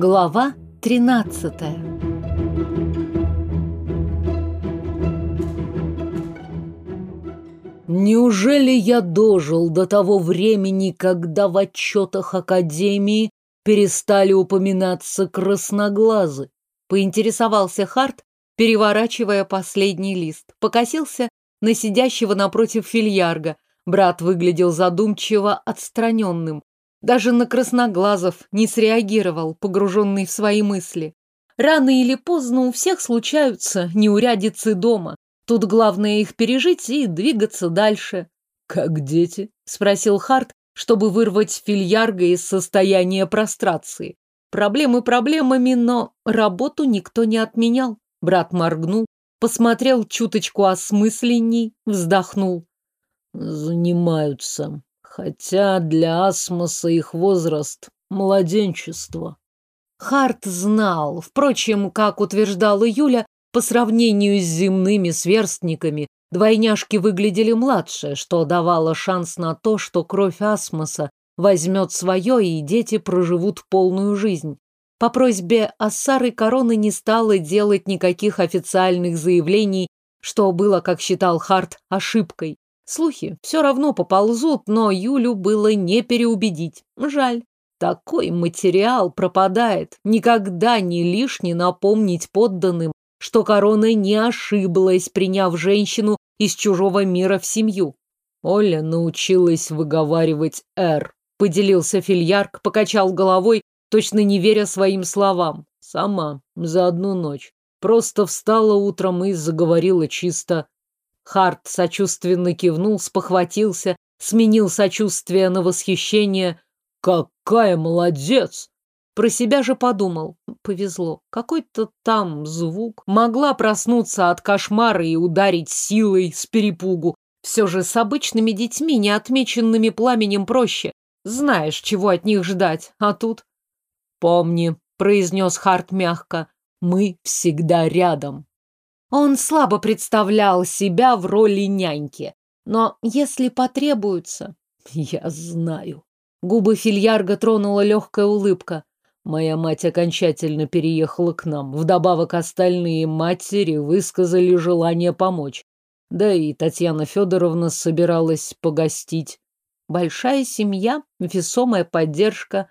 Глава 13 Неужели я дожил до того времени, когда в отчетах Академии перестали упоминаться красноглазы? Поинтересовался Харт, переворачивая последний лист. Покосился на сидящего напротив фильярга. Брат выглядел задумчиво отстраненным. Даже на красноглазов не среагировал, погруженный в свои мысли. Рано или поздно у всех случаются неурядицы дома. Тут главное их пережить и двигаться дальше. «Как дети?» – спросил Харт, чтобы вырвать фильярга из состояния прострации. Проблемы проблемами, но работу никто не отменял. Брат моргнул, посмотрел чуточку осмысленней, вздохнул. «Занимаются. Хотя для Асмоса их возраст – младенчество. Харт знал, впрочем, как утверждала Юля, по сравнению с земными сверстниками, двойняшки выглядели младше, что давало шанс на то, что кровь Асмоса возьмет свое, и дети проживут полную жизнь. По просьбе Ассары Короны не стала делать никаких официальных заявлений, что было, как считал Харт, ошибкой. Слухи все равно поползут, но Юлю было не переубедить. Жаль. Такой материал пропадает. Никогда не лишне напомнить подданным, что корона не ошиблась, приняв женщину из чужого мира в семью. Оля научилась выговаривать «Р», поделился фильярк, покачал головой, точно не веря своим словам. Сама, за одну ночь. Просто встала утром и заговорила чисто Харт сочувственно кивнул, спохватился, сменил сочувствие на восхищение. «Какая молодец!» Про себя же подумал. Повезло. Какой-то там звук. Могла проснуться от кошмара и ударить силой с перепугу. Все же с обычными детьми, не отмеченными пламенем, проще. Знаешь, чего от них ждать. А тут... «Помни», — произнес Харт мягко, — «мы всегда рядом». Он слабо представлял себя в роли няньки. Но если потребуется... Я знаю. Губы Фильярга тронула легкая улыбка. Моя мать окончательно переехала к нам. Вдобавок остальные матери высказали желание помочь. Да и Татьяна Федоровна собиралась погостить. Большая семья, весомая поддержка.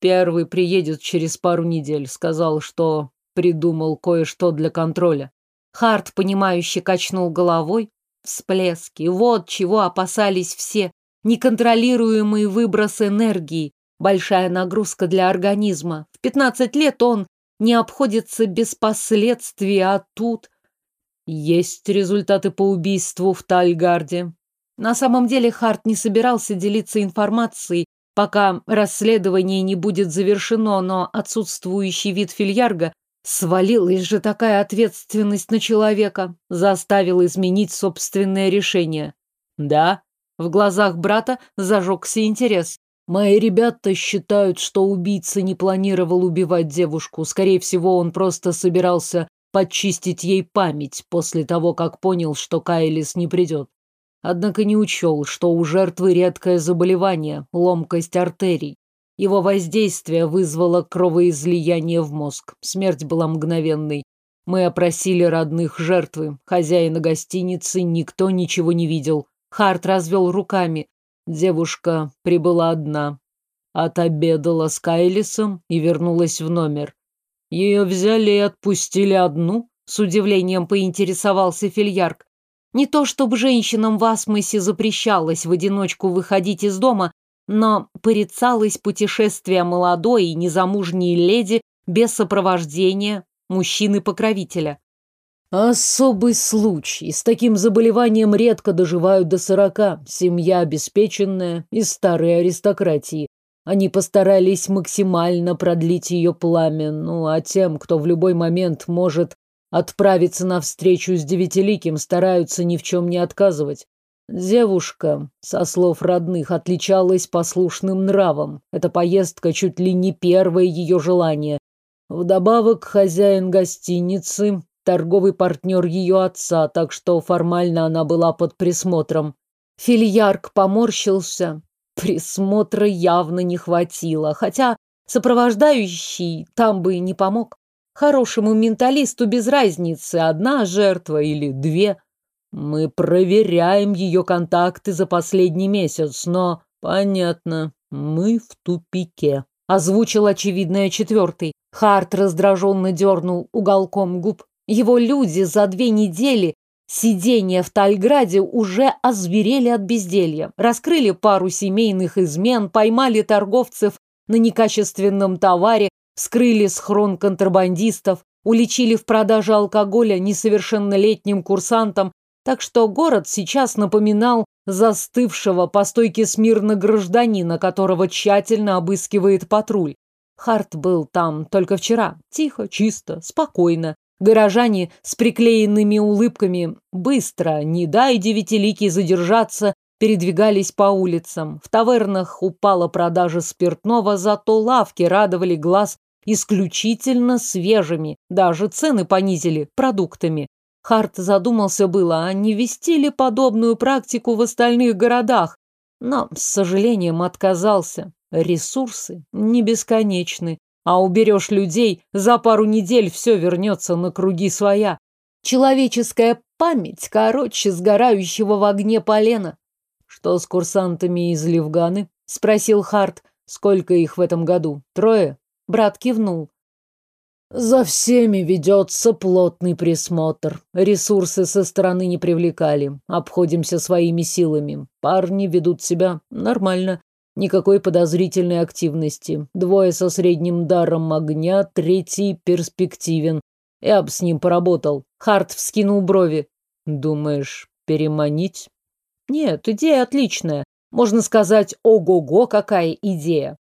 Первый приедет через пару недель. Сказал, что придумал кое-что для контроля. Харт, понимающе качнул головой. Всплески. Вот чего опасались все. Неконтролируемый выброс энергии. Большая нагрузка для организма. В 15 лет он не обходится без последствий, а тут... Есть результаты по убийству в Тальгарде. На самом деле Харт не собирался делиться информацией, пока расследование не будет завершено, но отсутствующий вид фильярга Свалилась же такая ответственность на человека, заставил изменить собственное решение. Да, в глазах брата зажегся интерес. Мои ребята считают, что убийца не планировал убивать девушку. Скорее всего, он просто собирался подчистить ей память после того, как понял, что Кайлис не придет. Однако не учел, что у жертвы редкое заболевание – ломкость артерий. Его воздействие вызвало кровоизлияние в мозг. Смерть была мгновенной. Мы опросили родных жертвы. Хозяина гостиницы никто ничего не видел. Харт развел руками. Девушка прибыла одна. Отобедала с Кайлисом и вернулась в номер. Ее взяли и отпустили одну? С удивлением поинтересовался Фильярк. Не то чтобы женщинам в Асмосе запрещалось в одиночку выходить из дома, но порицалось путешествие молодой и незамужней леди без сопровождения мужчины-покровителя. Особый случай. С таким заболеванием редко доживают до сорока. Семья обеспеченная из старой аристократии. Они постарались максимально продлить ее пламя, ну а тем, кто в любой момент может отправиться навстречу с девятиликим, стараются ни в чем не отказывать. Девушка, со слов родных, отличалась послушным нравом. Эта поездка чуть ли не первое ее желание. Вдобавок, хозяин гостиницы, торговый партнер ее отца, так что формально она была под присмотром. Фильярк поморщился. Присмотра явно не хватило, хотя Сопровождающий там бы не помог. Хорошему менталисту без разницы, одна жертва или две. Мы проверяем ее контакты за последний месяц, но... Понятно, мы в тупике. Озвучил очевидное четвертый. Харт раздраженно дернул уголком губ. Его люди за две недели сидения в Тальграде уже озверели от безделья. Раскрыли пару семейных измен, поймали торговцев на некачественном товаре, вскрыли схрон контрабандистов, уличили в продаже алкоголя несовершеннолетним курсантам, так что город сейчас напоминал застывшего по стойке смирно гражданина, которого тщательно обыскивает патруль. Харт был там только вчера. Тихо, чисто, спокойно. Горожане с приклеенными улыбками быстро, не дай девятилики задержаться, передвигались по улицам. В тавернах упала продажа спиртного, зато лавки радовали глаз исключительно свежими. Даже цены понизили продуктами. Харт задумался было, а не вести ли подобную практику в остальных городах, но, с сожалением, отказался. Ресурсы не бесконечны, а уберешь людей, за пару недель все вернется на круги своя. Человеческая память короче сгорающего в огне полена. Что с курсантами из Левганы? Спросил Харт. Сколько их в этом году? Трое? Брат кивнул. За всеми ведется плотный присмотр. Ресурсы со стороны не привлекали. Обходимся своими силами. Парни ведут себя нормально. Никакой подозрительной активности. Двое со средним даром огня, третий перспективен. Я бы с ним поработал. Харт вскинул брови. Думаешь, переманить? Нет, идея отличная. Можно сказать, ого-го, какая идея.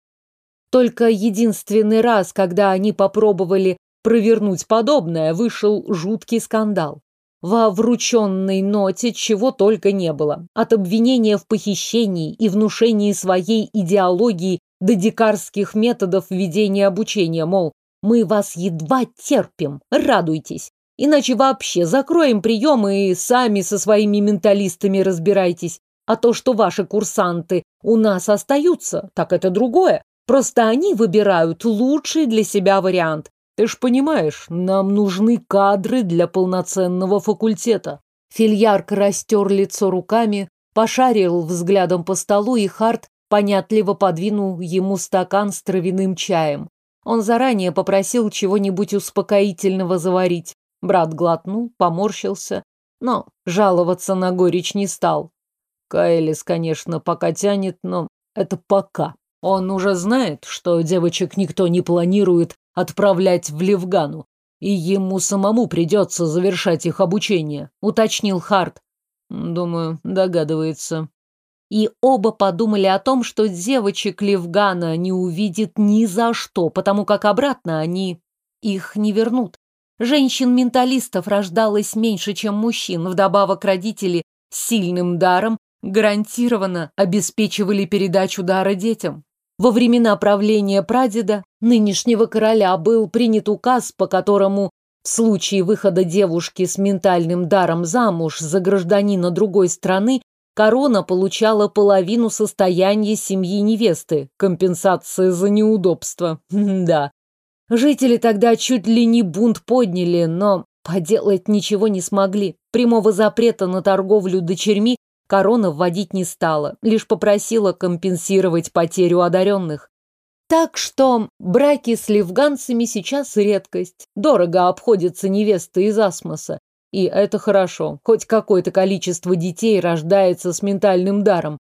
Только единственный раз, когда они попробовали провернуть подобное, вышел жуткий скандал. Во врученной ноте чего только не было. От обвинения в похищении и внушении своей идеологии до дикарских методов ведения обучения, мол, мы вас едва терпим, радуйтесь. Иначе вообще закроем приемы и сами со своими менталистами разбирайтесь. А то, что ваши курсанты у нас остаются, так это другое. Просто они выбирают лучший для себя вариант. Ты ж понимаешь, нам нужны кадры для полноценного факультета. Фильярк растер лицо руками, пошарил взглядом по столу, и Харт понятливо подвинул ему стакан с травяным чаем. Он заранее попросил чего-нибудь успокоительного заварить. Брат глотнул, поморщился, но жаловаться на горечь не стал. Кайлис, конечно, пока тянет, но это пока. Он уже знает, что девочек никто не планирует отправлять в Левгану, и ему самому придется завершать их обучение, уточнил Харт. Думаю, догадывается. И оба подумали о том, что девочек Левгана не увидит ни за что, потому как обратно они их не вернут. Женщин-менталистов рождалось меньше, чем мужчин, вдобавок родители сильным даром гарантированно обеспечивали передачу дара детям. Во времена правления прадеда, нынешнего короля, был принят указ, по которому в случае выхода девушки с ментальным даром замуж за гражданина другой страны корона получала половину состояния семьи невесты, компенсация за неудобство. Да. Жители тогда чуть ли не бунт подняли, но поделать ничего не смогли. Прямого запрета на торговлю дочерьми Корона вводить не стала, лишь попросила компенсировать потерю одаренных. Так что браки с левганцами сейчас редкость. Дорого обходятся невесты из Асмоса. И это хорошо, хоть какое-то количество детей рождается с ментальным даром.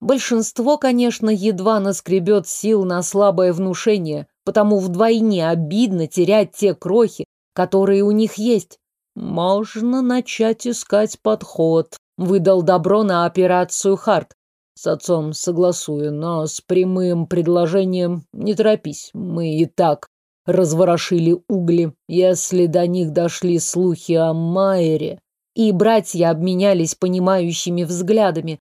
Большинство, конечно, едва наскребет сил на слабое внушение, потому вдвойне обидно терять те крохи, которые у них есть. Можно начать искать подход, Выдал добро на операцию Харт. С отцом согласую, но с прямым предложением не торопись. Мы и так разворошили угли. Если до них дошли слухи о Майере... И братья обменялись понимающими взглядами.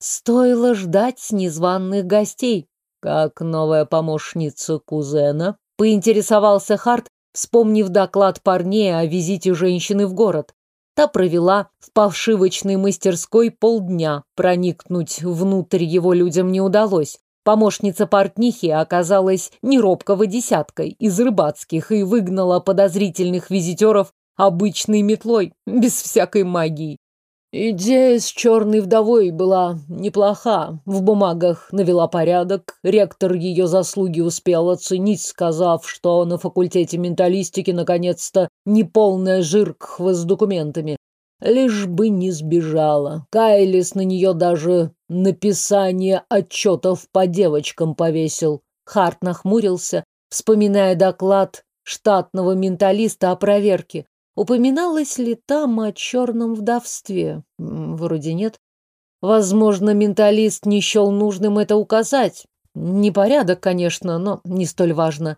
Стоило ждать незваных гостей. Как новая помощница кузена, поинтересовался Харт, вспомнив доклад парней о визите женщины в город. Та провела в повшивочной мастерской полдня. Проникнуть внутрь его людям не удалось. Помощница портнихи оказалась неробкого десяткой из рыбацких и выгнала подозрительных визитеров обычной метлой, без всякой магии. Идея с черной вдовой была неплоха. В бумагах навела порядок. Ректор ее заслуги успел оценить, сказав, что на факультете менталистики наконец-то неполная жиркхва с документами. Лишь бы не сбежала. Кайлис на нее даже написание отчетов по девочкам повесил. Харт нахмурился, вспоминая доклад штатного менталиста о проверке. Упоминалось ли там о черном вдовстве? Вроде нет. Возможно, менталист не счел нужным это указать. Непорядок, конечно, но не столь важно.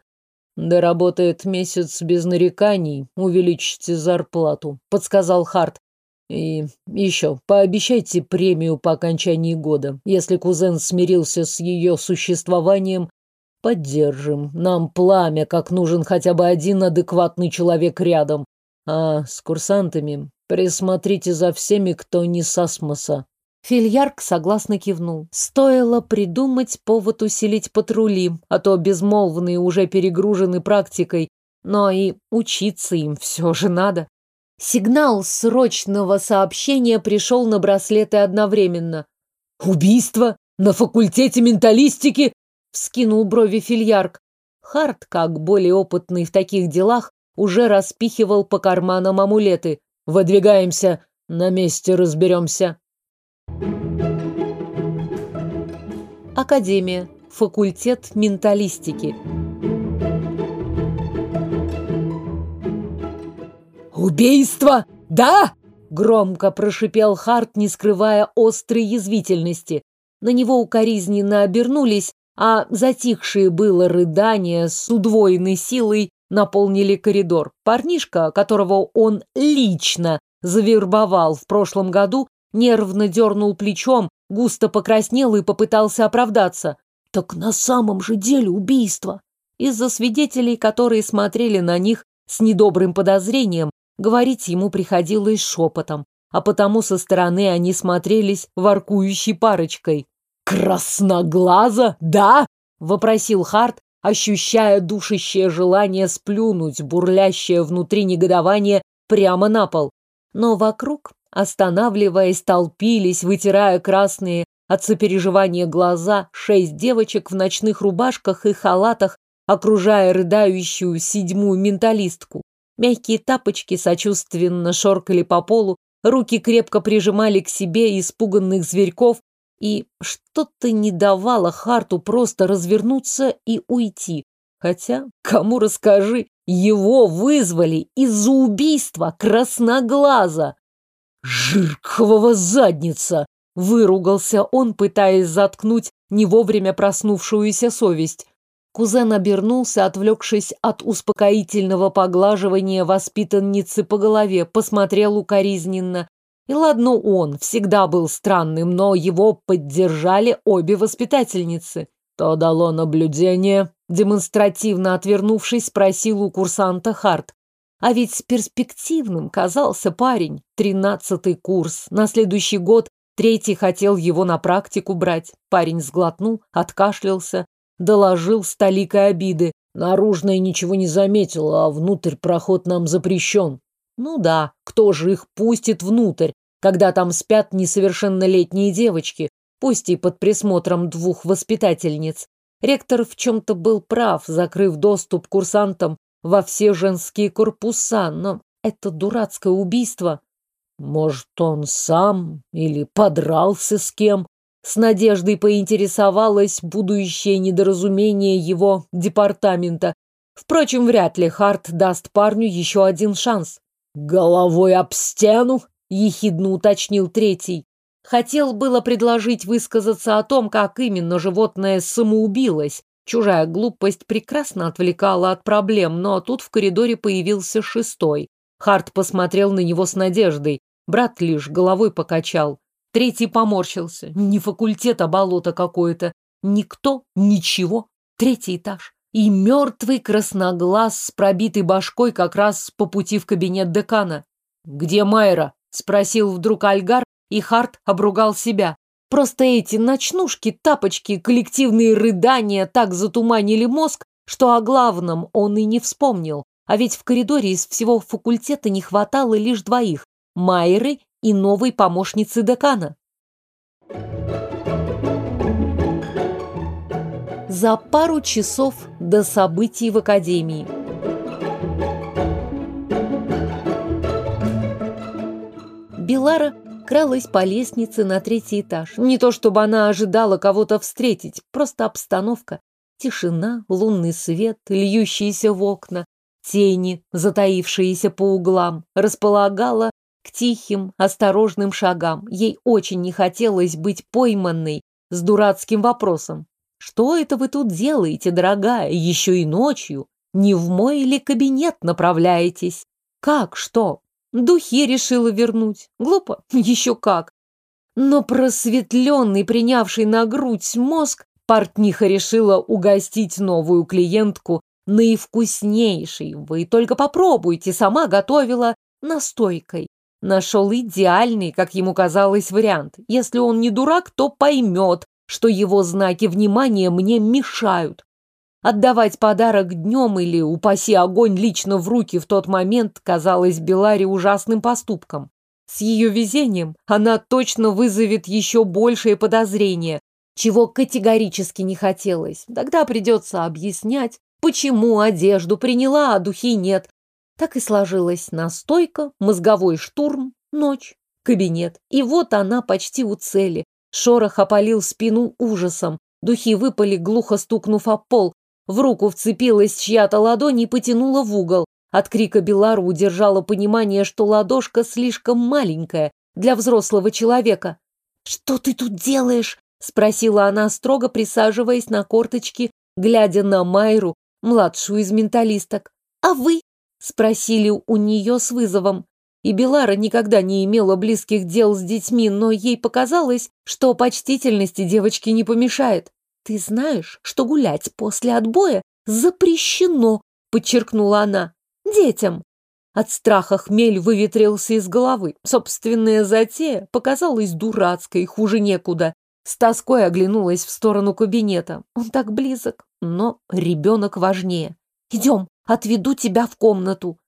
Да работает месяц без нареканий, увеличите зарплату, подсказал Харт. И еще, пообещайте премию по окончании года. Если кузен смирился с ее существованием, поддержим. Нам пламя, как нужен хотя бы один адекватный человек рядом. А с курсантами присмотрите за всеми, кто не с асмоса. Фильярк согласно кивнул. Стоило придумать повод усилить патрули, а то безмолвные уже перегружены практикой, но и учиться им все же надо. Сигнал срочного сообщения пришел на браслеты одновременно. «Убийство? На факультете менталистики?» — вскинул брови Фильярк. Харт, как более опытный в таких делах, уже распихивал по карманам амулеты. «Выдвигаемся, на месте разберемся». Академия, факультет менталистики. «Убийство? Да?» — громко прошипел Харт, не скрывая острой язвительности. На него укоризненно обернулись, а затихшие было рыдания с удвоенной силой наполнили коридор. Парнишка, которого он лично завербовал в прошлом году, нервно дернул плечом, густо покраснел и попытался оправдаться. Так на самом же деле убийство. Из-за свидетелей, которые смотрели на них с недобрым подозрением, говорить ему приходилось шепотом, а потому со стороны они смотрелись воркующей парочкой. «Красноглаза, да?» — вопросил Харт, ощущая душащее желание сплюнуть, бурлящее внутри негодование прямо на пол. Но вокруг, останавливаясь, толпились, вытирая красные от сопереживания глаза, шесть девочек в ночных рубашках и халатах, окружая рыдающую седьмую менталистку. Мягкие тапочки сочувственно шоркали по полу, руки крепко прижимали к себе испуганных зверьков, и что-то не давало Харту просто развернуться и уйти. Хотя, кому расскажи, его вызвали из-за убийства красноглаза. «Жиркового задница!» — выругался он, пытаясь заткнуть не вовремя проснувшуюся совесть. Кузен обернулся, отвлекшись от успокоительного поглаживания воспитанницы по голове, посмотрел укоризненно. И ладно он, всегда был странным, но его поддержали обе воспитательницы. То дало наблюдение, демонстративно отвернувшись, спросил у курсанта Харт. А ведь перспективным казался парень. Тринадцатый курс. На следующий год третий хотел его на практику брать. Парень сглотнул, откашлялся, доложил с обиды. Наружная ничего не заметила, а внутрь проход нам запрещен. Ну да, кто же их пустит внутрь, когда там спят несовершеннолетние девочки, пусть и под присмотром двух воспитательниц. Ректор в чем-то был прав, закрыв доступ курсантам во все женские корпуса, но это дурацкое убийство. Может, он сам или подрался с кем? С надеждой поинтересовалось будущее недоразумение его департамента. Впрочем, вряд ли Харт даст парню еще один шанс. «Головой об стену?» — ехидно уточнил третий. Хотел было предложить высказаться о том, как именно животное самоубилось. Чужая глупость прекрасно отвлекала от проблем, но тут в коридоре появился шестой. Харт посмотрел на него с надеждой. Брат лишь головой покачал. Третий поморщился. Не факультет, а болото какое-то. Никто, ничего. Третий этаж и мертвый красноглаз с пробитой башкой как раз по пути в кабинет декана. «Где Майра?» — спросил вдруг Альгар, и Харт обругал себя. Просто эти ночнушки, тапочки, коллективные рыдания так затуманили мозг, что о главном он и не вспомнил. А ведь в коридоре из всего факультета не хватало лишь двоих – Майеры и новой помощницы декана. За пару часов до событий в академии. Белара кралась по лестнице на третий этаж. Не то чтобы она ожидала кого-то встретить, просто обстановка. Тишина, лунный свет, льющийся в окна, тени, затаившиеся по углам, располагала к тихим, осторожным шагам. Ей очень не хотелось быть пойманной с дурацким вопросом. «Что это вы тут делаете, дорогая, еще и ночью? Не в мой ли кабинет направляетесь?» «Как что? Духи решила вернуть. Глупо? Еще как. Но просветленный, принявший на грудь мозг, портниха решила угостить новую клиентку наивкуснейшей. Вы только попробуйте, сама готовила настойкой. Нашел идеальный, как ему казалось, вариант. Если он не дурак, то поймет, что его знаки внимания мне мешают. Отдавать подарок днем или, упаси огонь, лично в руки в тот момент казалось Беларе ужасным поступком. С ее везением она точно вызовет еще большее подозрение, чего категорически не хотелось. Тогда придется объяснять, почему одежду приняла, а духи нет. Так и сложилось настойка, мозговой штурм, ночь, кабинет. И вот она почти у цели. Шорох опалил спину ужасом. Духи выпали, глухо стукнув о пол, в руку вцепилась чья-то ладонь и потянула в угол. От крика Белару удержала понимание, что ладошка слишком маленькая для взрослого человека. «Что ты тут делаешь?» — спросила она, строго присаживаясь на корточки, глядя на Майру, младшую из менталисток. «А вы?» — спросили у нее с вызовом. И Белара никогда не имела близких дел с детьми, но ей показалось, что почтительности девочки не помешает. «Ты знаешь, что гулять после отбоя запрещено», — подчеркнула она, — «детям». От страха хмель выветрился из головы. Собственная затея показалась дурацкой, хуже некуда. С тоской оглянулась в сторону кабинета. Он так близок, но ребенок важнее. «Идем, отведу тебя в комнату».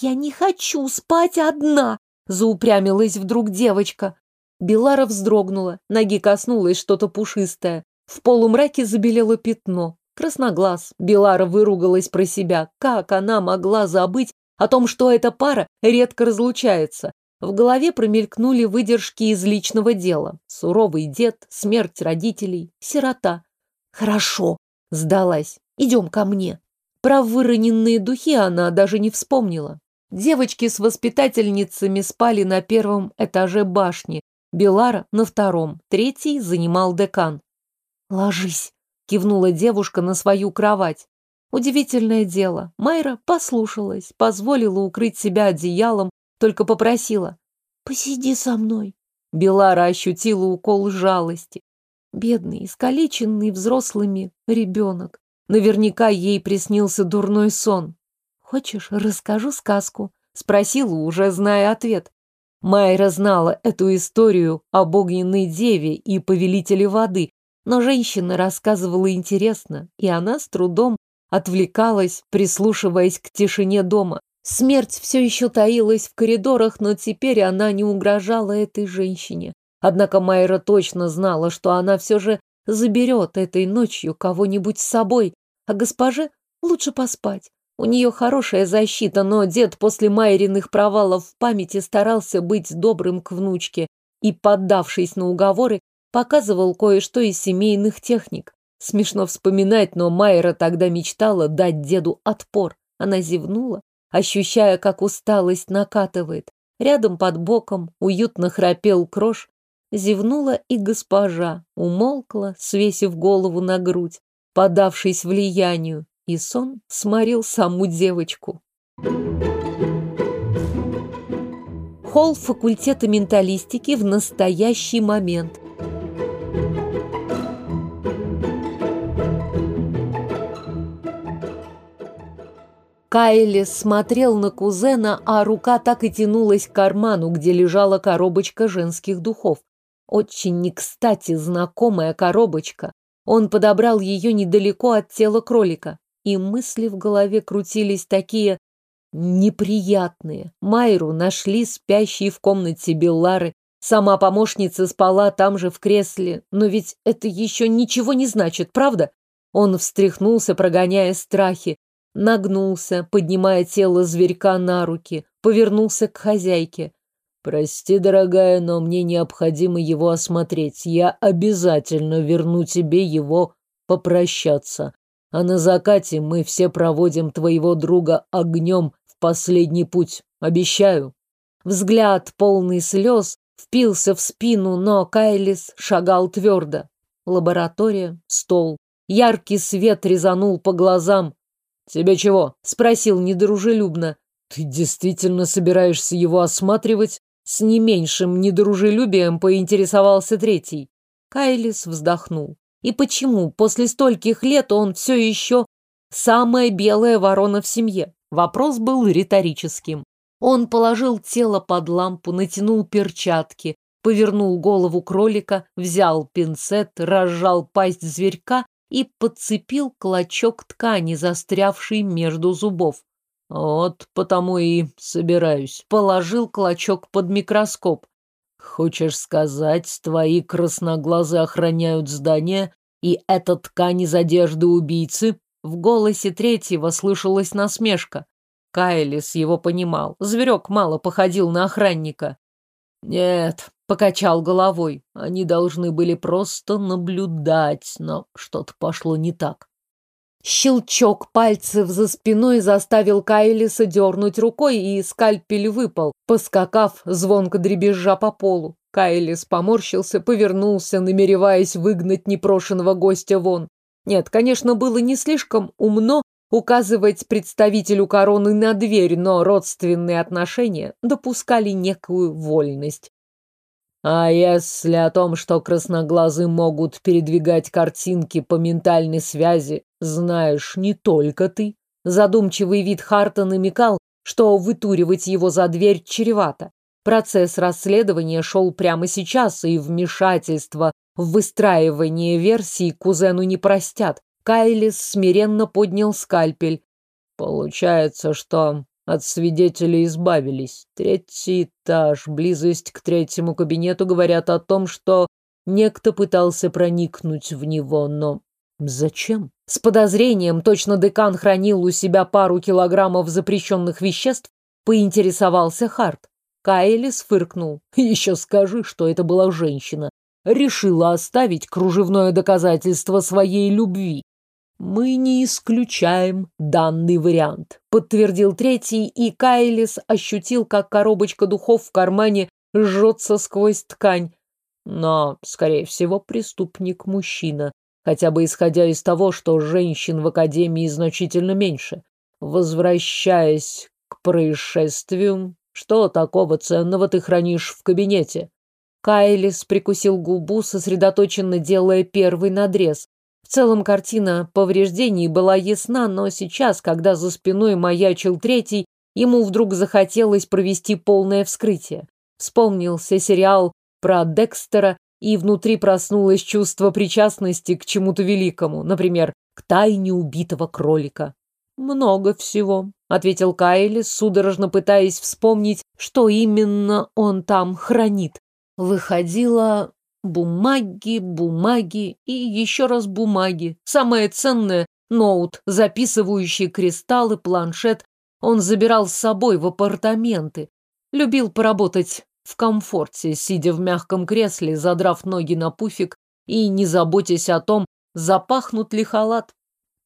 «Я не хочу спать одна», — заупрямилась вдруг девочка. Белара вздрогнула, ноги коснулось что-то пушистое. В полумраке забелело пятно. Красноглаз. Белара выругалась про себя. Как она могла забыть о том, что эта пара редко разлучается? В голове промелькнули выдержки из личного дела. Суровый дед, смерть родителей, сирота. Хорошо, сдалась. Идем ко мне. Про выроненные духи она даже не вспомнила. Девочки с воспитательницами спали на первом этаже башни, Белара на втором, третий занимал декан. «Ложись», — кивнула девушка на свою кровать. Удивительное дело. Майра послушалась, позволила укрыть себя одеялом, только попросила. «Посиди со мной». Белара ощутила укол жалости. Бедный, искалеченный взрослыми ребенок. Наверняка ей приснился дурной сон. «Хочешь, расскажу сказку?» — спросила, уже зная ответ. Майра знала эту историю об огненной деве и повелителе воды, но женщина рассказывала интересно, и она с трудом отвлекалась, прислушиваясь к тишине дома. Смерть все еще таилась в коридорах, но теперь она не угрожала этой женщине. Однако Майра точно знала, что она все же заберет этой ночью кого-нибудь с собой, а госпоже лучше поспать. У нее хорошая защита, но дед после Майриных провалов в памяти старался быть добрым к внучке и, поддавшись на уговоры, показывал кое-что из семейных техник. Смешно вспоминать, но Майра тогда мечтала дать деду отпор. Она зевнула, ощущая, как усталость накатывает. Рядом под боком уютно храпел крош. Зевнула и госпожа, умолкла, свесив голову на грудь, подавшись влиянию, и сон сморил саму девочку. Холл факультета менталистики в настоящий момент. Кайли смотрел на кузена, а рука так и тянулась к карману, где лежала коробочка женских духов. очень не кстати знакомая коробочка. Он подобрал ее недалеко от тела кролика. И мысли в голове крутились такие неприятные. Майру нашли спящей в комнате Беллары. Сама помощница спала там же в кресле. Но ведь это еще ничего не значит, правда? Он встряхнулся, прогоняя страхи. Нагнулся, поднимая тело зверька на руки. Повернулся к хозяйке. «Прости, дорогая, но мне необходимо его осмотреть. Я обязательно верну тебе его попрощаться. А на закате мы все проводим твоего друга огнем в последний путь. Обещаю». Взгляд, полный слез, впился в спину, но Кайлис шагал твердо. Лаборатория, стол. Яркий свет резанул по глазам. «Тебе чего?» — спросил недружелюбно. «Ты действительно собираешься его осматривать?» С не меньшим недружелюбием поинтересовался третий. Кайлис вздохнул. И почему после стольких лет он все еще самая белая ворона в семье? Вопрос был риторическим. Он положил тело под лампу, натянул перчатки, повернул голову кролика, взял пинцет, разжал пасть зверька и подцепил клочок ткани, застрявший между зубов. Вот потому и собираюсь. Положил клочок под микроскоп. Хочешь сказать, твои красноглазы охраняют здание, и эта ткань из одежды убийцы? В голосе третьего слышалась насмешка. Кайлис его понимал. Зверек мало походил на охранника. Нет, покачал головой. Они должны были просто наблюдать, но что-то пошло не так. Щелчок пальцев за спиной заставил Кайлиса дернуть рукой, и скальпель выпал, поскакав звонко дребезжа по полу. Кайлис поморщился, повернулся, намереваясь выгнать непрошенного гостя вон. Нет, конечно, было не слишком умно указывать представителю короны на дверь, но родственные отношения допускали некую вольность. А если о том, что красноглазы могут передвигать картинки по ментальной связи, знаешь не только ты? Задумчивый вид Харта намекал, что вытуривать его за дверь чревато. Процесс расследования шел прямо сейчас, и вмешательство в выстраивание версий кузену не простят. Кайлис смиренно поднял скальпель. Получается, что от свидетелей избавились. Третий этаж, близость к третьему кабинету говорят о том, что некто пытался проникнуть в него, но зачем? С подозрением, точно декан хранил у себя пару килограммов запрещенных веществ, поинтересовался Харт. Кайлис фыркнул. Еще скажи, что это была женщина. Решила оставить кружевное доказательство своей любви. «Мы не исключаем данный вариант», — подтвердил третий, и Кайлис ощутил, как коробочка духов в кармане жжется сквозь ткань. Но, скорее всего, преступник мужчина, хотя бы исходя из того, что женщин в Академии значительно меньше. Возвращаясь к происшествию, что такого ценного ты хранишь в кабинете? Кайлис прикусил губу, сосредоточенно делая первый надрез. Целом картина повреждений была ясна, но сейчас, когда за спиной маячил третий, ему вдруг захотелось провести полное вскрытие. Вспомнился сериал про Декстера, и внутри проснулось чувство причастности к чему-то великому, например, к тайне убитого кролика. «Много всего», — ответил Кайли, судорожно пытаясь вспомнить, что именно он там хранит. Выходило, Бумаги, бумаги и еще раз бумаги. Самое ценное – ноут, записывающий кристаллы, планшет. Он забирал с собой в апартаменты. Любил поработать в комфорте, сидя в мягком кресле, задрав ноги на пуфик и не заботясь о том, запахнут ли халат.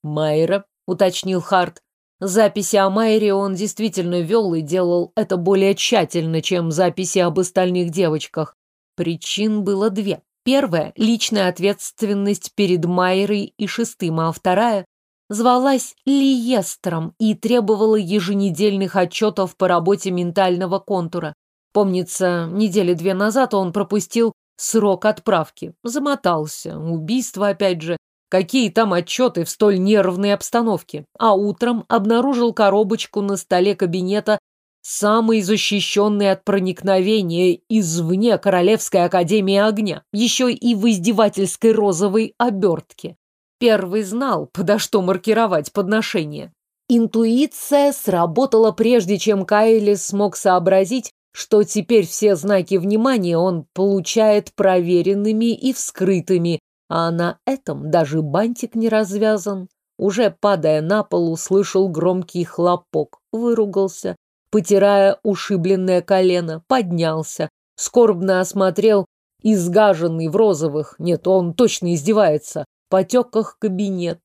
«Майра», — уточнил Харт. Записи о Майре он действительно вел и делал это более тщательно, чем записи об остальных девочках. Причин было две. Первая – личная ответственность перед Майрой и шестым, а вторая – звалась Лиестром и требовала еженедельных отчетов по работе ментального контура. Помнится, недели две назад он пропустил срок отправки. Замотался. Убийство опять же. Какие там отчеты в столь нервной обстановке? А утром обнаружил коробочку на столе кабинета самый защищенный от проникновения извне Королевской Академии Огня, еще и в издевательской розовой обертке. Первый знал, подо что маркировать подношение. Интуиция сработала прежде, чем Кайли смог сообразить, что теперь все знаки внимания он получает проверенными и вскрытыми, а на этом даже бантик не развязан. Уже падая на пол, услышал громкий хлопок, выругался, потирая ушибленное колено, поднялся, скорбно осмотрел изгаженный в розовых, нет, он точно издевается, потеках кабинет.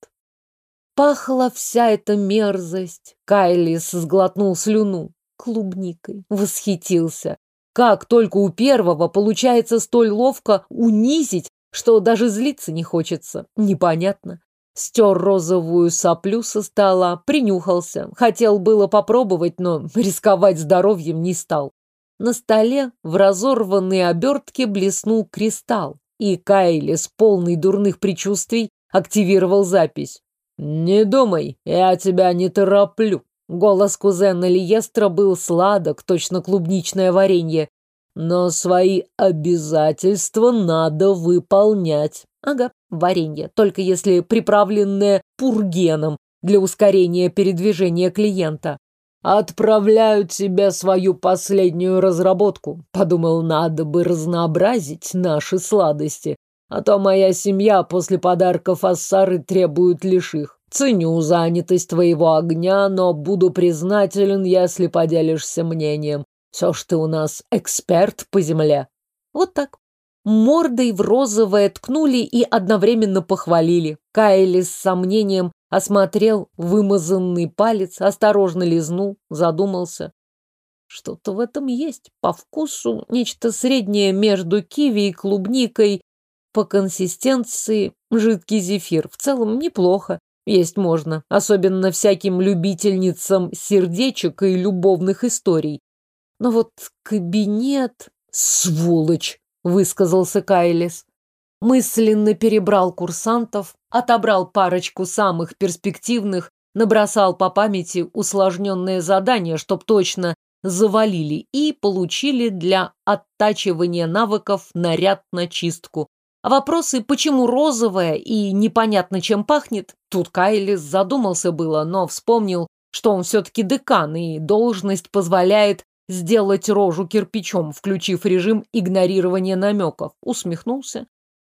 Пахла вся эта мерзость. Кайлис сглотнул слюну. Клубникой. Восхитился. Как только у первого получается столь ловко унизить, что даже злиться не хочется. Непонятно. Стер розовую соплю со стола, принюхался. Хотел было попробовать, но рисковать здоровьем не стал. На столе в разорванной обертке блеснул кристалл, и Кайли с полной дурных предчувствий активировал запись. «Не думай, я тебя не тороплю». Голос кузена Лиестра был сладок, точно клубничное варенье. Но свои обязательства надо выполнять. Ага, варенье, только если приправленное пургеном для ускорения передвижения клиента. «Отправляю тебе свою последнюю разработку», — подумал, надо бы разнообразить наши сладости. А то моя семья после подарков Ассары требует лишь их. Ценю занятость твоего огня, но буду признателен, если поделишься мнением. Все ж ты у нас эксперт по земле. Вот так. Мордой в розовое ткнули и одновременно похвалили. Кайли с сомнением осмотрел вымазанный палец, осторожно лизнул, задумался. Что-то в этом есть. По вкусу нечто среднее между киви и клубникой, по консистенции жидкий зефир. В целом неплохо. Есть можно, особенно всяким любительницам сердечек и любовных историй. Но вот кабинет... Сволочь! Высказался Кайлис. Мысленно перебрал курсантов, отобрал парочку самых перспективных, набросал по памяти усложненные задания, чтоб точно завалили, и получили для оттачивания навыков наряд на чистку. А вопросы, почему розовая и непонятно чем пахнет, тут Кайлис задумался было, но вспомнил, что он все-таки декан, и должность позволяет сделать рожу кирпичом, включив режим игнорирования намеков. Усмехнулся.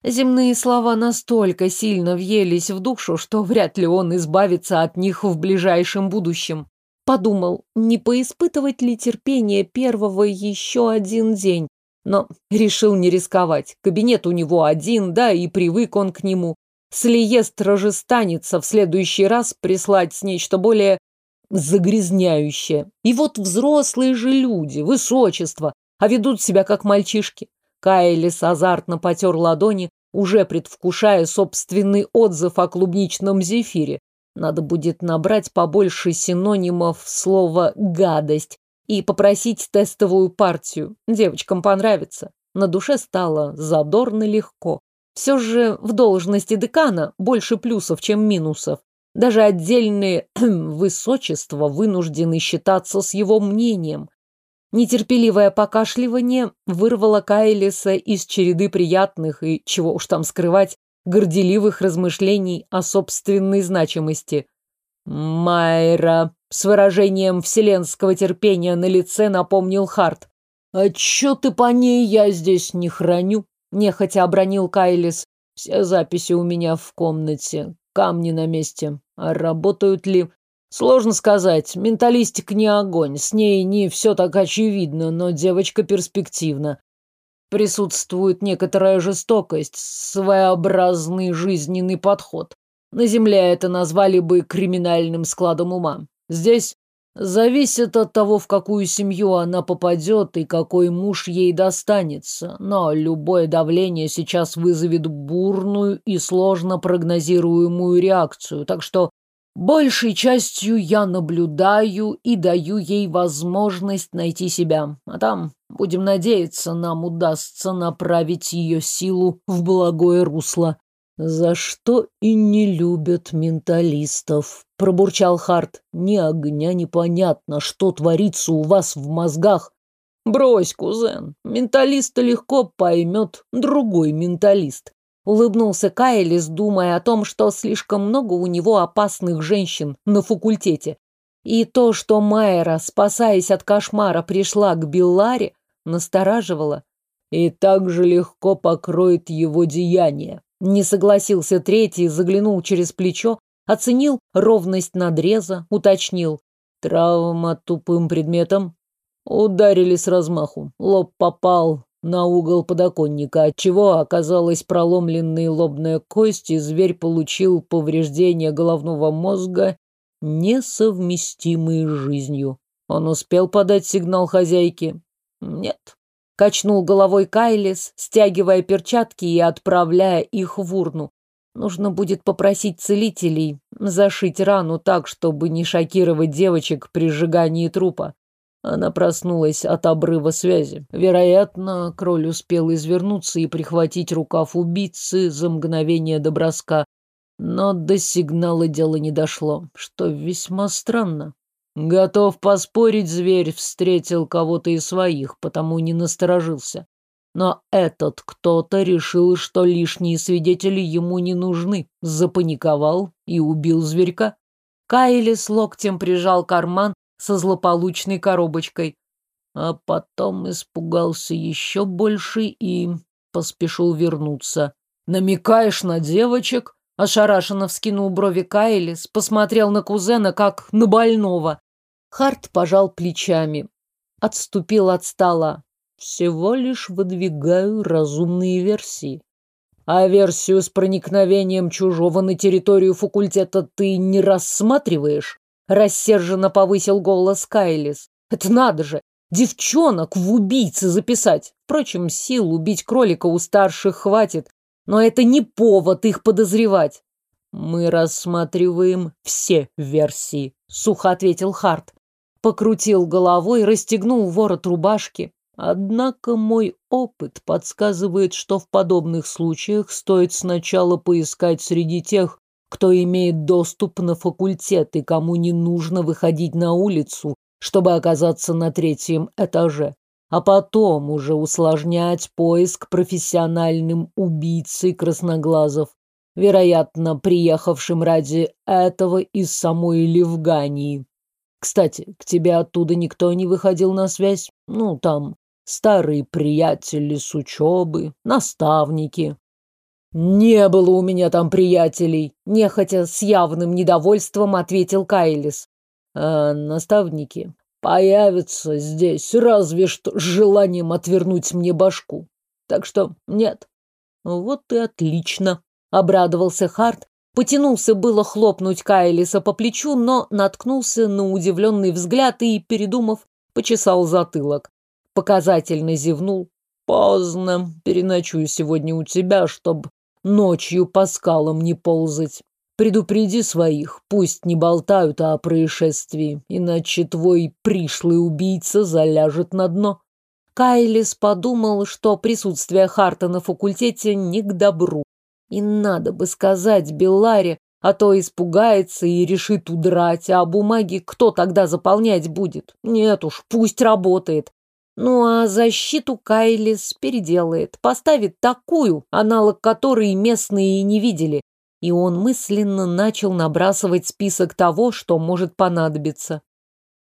Земные слова настолько сильно въелись в душу, что вряд ли он избавится от них в ближайшем будущем. Подумал, не поиспытывать ли терпение первого еще один день, но решил не рисковать. Кабинет у него один, да, и привык он к нему. Слиестра же станется в следующий раз прислать нечто более загрязняющее. И вот взрослые же люди, высочество, а ведут себя как мальчишки. Кайлис азартно потер ладони, уже предвкушая собственный отзыв о клубничном зефире. Надо будет набрать побольше синонимов слова «гадость», и попросить тестовую партию. Девочкам понравится. На душе стало задорно легко. Все же в должности декана больше плюсов, чем минусов. Даже отдельные высочества вынуждены считаться с его мнением. Нетерпеливое покашливание вырвало Кайлиса из череды приятных и, чего уж там скрывать, горделивых размышлений о собственной значимости. «Майра», с выражением вселенского терпения на лице напомнил Харт. «А чё ты по ней я здесь не храню?» Нехотя обронил Кайлис. «Все записи у меня в комнате, камни на месте. А работают ли?» Сложно сказать. Менталистик не огонь. С ней не все так очевидно, но девочка перспективна. Присутствует некоторая жестокость, своеобразный жизненный подход. На земле это назвали бы криминальным складом ума. Здесь зависит от того, в какую семью она попадет и какой муж ей достанется. Но любое давление сейчас вызовет бурную и сложно прогнозируемую реакцию, так что большей частью я наблюдаю и даю ей возможность найти себя. А там, будем надеяться, нам удастся направить ее силу в благое русло. За что и не любят менталистов, пробурчал Харт. Ни огня непонятно, что творится у вас в мозгах. Брось, кузен, менталиста легко поймет другой менталист. Улыбнулся Кайлис, думая о том, что слишком много у него опасных женщин на факультете. И то, что Майера, спасаясь от кошмара, пришла к Белларе, настораживало. И так же легко покроет его деяние. Не согласился третий, заглянул через плечо, оценил ровность надреза, уточнил. Травма тупым предметом. Ударили с размаху. Лоб попал на угол подоконника, отчего оказалась проломленная лобная кость, и зверь получил повреждения головного мозга, несовместимые с жизнью. Он успел подать сигнал хозяйке? Нет. Качнул головой Кайлис, стягивая перчатки и отправляя их в урну. Нужно будет попросить целителей зашить рану так, чтобы не шокировать девочек при сжигании трупа. Она проснулась от обрыва связи. Вероятно, кроль успел извернуться и прихватить рукав убийцы за мгновение до броска. Но до сигнала дело не дошло, что весьма странно. Готов поспорить, зверь встретил кого-то из своих, потому не насторожился. Но этот кто-то решил, что лишние свидетели ему не нужны, запаниковал и убил зверька. Кайли с локтем прижал карман со злополучной коробочкой, а потом испугался еще больше и поспешил вернуться. «Намекаешь на девочек?» Ошарашенно вскинул брови Кайлис, посмотрел на кузена, как на больного. Харт пожал плечами, отступил от стола. Всего лишь выдвигаю разумные версии. А версию с проникновением чужого на территорию факультета ты не рассматриваешь? Рассерженно повысил голос Кайлис. Это надо же, девчонок в убийцы записать. Впрочем, сил убить кролика у старших хватит, но это не повод их подозревать. Мы рассматриваем все версии, сухо ответил Харт покрутил головой, расстегнул ворот рубашки. Однако мой опыт подсказывает, что в подобных случаях стоит сначала поискать среди тех, кто имеет доступ на факультет и кому не нужно выходить на улицу, чтобы оказаться на третьем этаже, а потом уже усложнять поиск профессиональным убийцей красноглазов, вероятно, приехавшим ради этого из самой Левгании. Кстати, к тебе оттуда никто не выходил на связь? Ну, там, старые приятели с учебы, наставники. Не было у меня там приятелей, нехотя с явным недовольством ответил Кайлис. А наставники появятся здесь разве что с желанием отвернуть мне башку. Так что нет. Вот и отлично, обрадовался Харт, Потянулся было хлопнуть Кайлиса по плечу, но наткнулся на удивленный взгляд и, передумав, почесал затылок. Показательно зевнул. «Поздно. Переночую сегодня у тебя, чтоб ночью по скалам не ползать. Предупреди своих, пусть не болтают о происшествии, иначе твой пришлый убийца заляжет на дно». Кайлис подумал, что присутствие Харта на факультете не к добру. И надо бы сказать Белларе, а то испугается и решит удрать, а бумаги кто тогда заполнять будет? Нет уж, пусть работает. Ну а защиту Кайлис переделает, поставит такую, аналог которой местные и не видели. И он мысленно начал набрасывать список того, что может понадобиться.